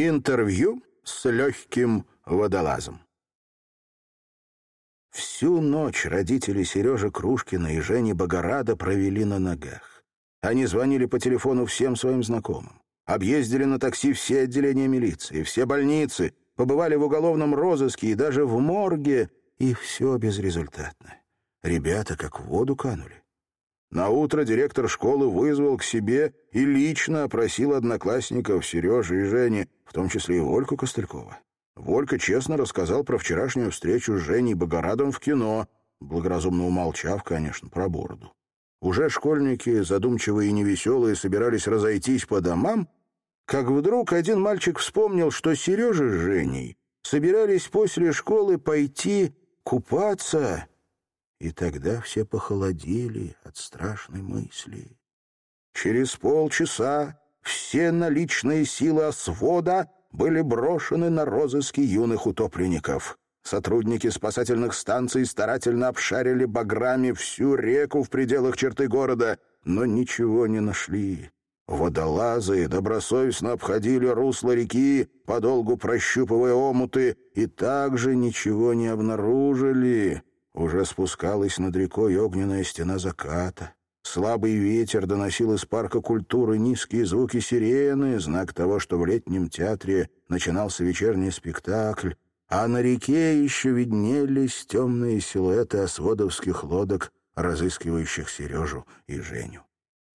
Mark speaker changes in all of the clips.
Speaker 1: Интервью с легким водолазом. Всю ночь родители Сережи Крушкина и Жени Богорада провели на ногах. Они звонили по телефону всем своим знакомым, объездили на такси все отделения милиции, все больницы, побывали в уголовном розыске и даже в морге, и все безрезультатно. Ребята как в воду канули. На утро директор школы вызвал к себе и лично опросил одноклассников Сережи и Жени, в том числе и Вольку Костылькова. Волька честно рассказал про вчерашнюю встречу с Женей Богорадом в кино, благоразумно умолчав, конечно, про бороду. Уже школьники, задумчивые и невеселые, собирались разойтись по домам, как вдруг один мальчик вспомнил, что Сережа с Женей собирались после школы пойти купаться, и тогда все похолодели от страшной мысли. Через полчаса все наличные силы освода были брошены на розыски юных утопленников. Сотрудники спасательных станций старательно обшарили баграми всю реку в пределах черты города, но ничего не нашли. Водолазы добросовестно обходили русло реки, подолгу прощупывая омуты, и также ничего не обнаружили. Уже спускалась над рекой огненная стена заката. Слабый ветер доносил из парка культуры низкие звуки сирены, знак того, что в летнем театре начинался вечерний спектакль, а на реке еще виднелись темные силуэты осводовских лодок, разыскивающих Сережу и Женю.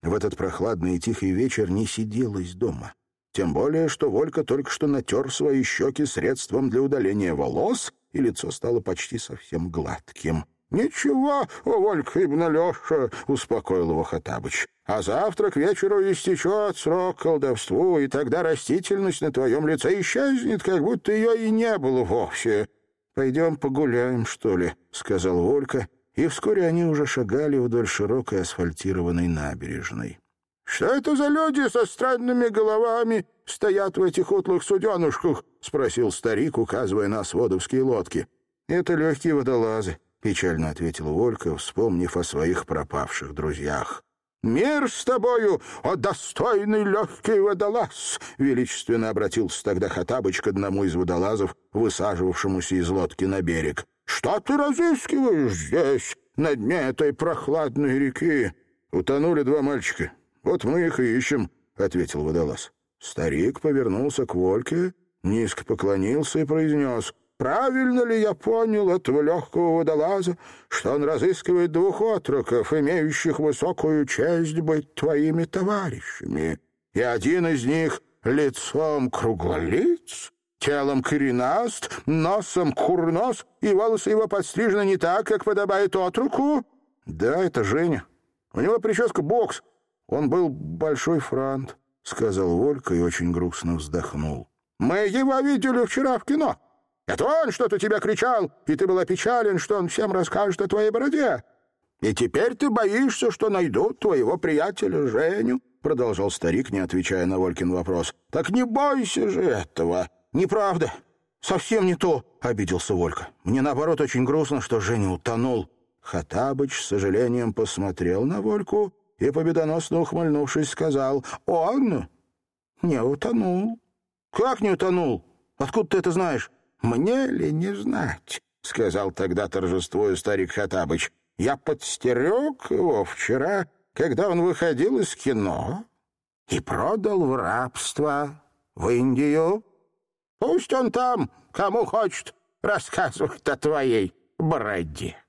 Speaker 1: В этот прохладный и тихий вечер не сиделось дома. Тем более, что Волька только что натер свои щеки средством для удаления волос, и лицо стало почти совсем гладким. «Ничего, Волька Ибн Леша», — успокоил его Хатабыч. «А завтра к вечеру истечет срок колдовству, и тогда растительность на твоем лице исчезнет, как будто ее и не было вовсе». «Пойдем погуляем, что ли», — сказал Волька, и вскоре они уже шагали вдоль широкой асфальтированной набережной. «Что это за люди со странными головами стоят в этих утлых суденушках?» — спросил старик, указывая на сводовские лодки. «Это легкие водолазы», печально ответил Волька, вспомнив о своих пропавших друзьях. «Мир с тобою, о достойный легкий водолаз!» — величественно обратился тогда Хатабыч к одному из водолазов, высаживавшемуся из лодки на берег. «Что ты разыскиваешь здесь, на дне этой прохладной реки?» «Утонули два мальчика. Вот мы их и ищем», — ответил водолаз. Старик повернулся к Вольке, низко поклонился и произнес — Правильно ли я понял этого легкого водолаза, что он разыскивает двух отроков, имеющих высокую честь быть твоими товарищами? И один из них лицом круглолиц, телом коренаст, носом курнос, и волосы его подстрижены не так, как подобает отруку? Да, это Женя. У него прическа бокс. Он был большой франт, — сказал Волька и очень грустно вздохнул. Мы его видели вчера в кино. Это он что-то тебя кричал, и ты был опечален, что он всем расскажет о твоей бороде. И теперь ты боишься, что найдут твоего приятеля Женю?» Продолжал старик, не отвечая на Волькин вопрос. «Так не бойся же этого!» «Неправда! Совсем не то!» — обиделся Волька. «Мне, наоборот, очень грустно, что Женя утонул». Хатабыч с сожалением посмотрел на Вольку и, победоносно ухмыльнувшись, сказал, «Он не утонул». «Как не утонул? Откуда ты это знаешь?» «Мне ли не знать?» — сказал тогда торжествуя старик Хатабыч. «Я подстерег его вчера, когда он выходил из кино и продал в рабство в Индию. Пусть он там, кому хочет, рассказывает о твоей бороде».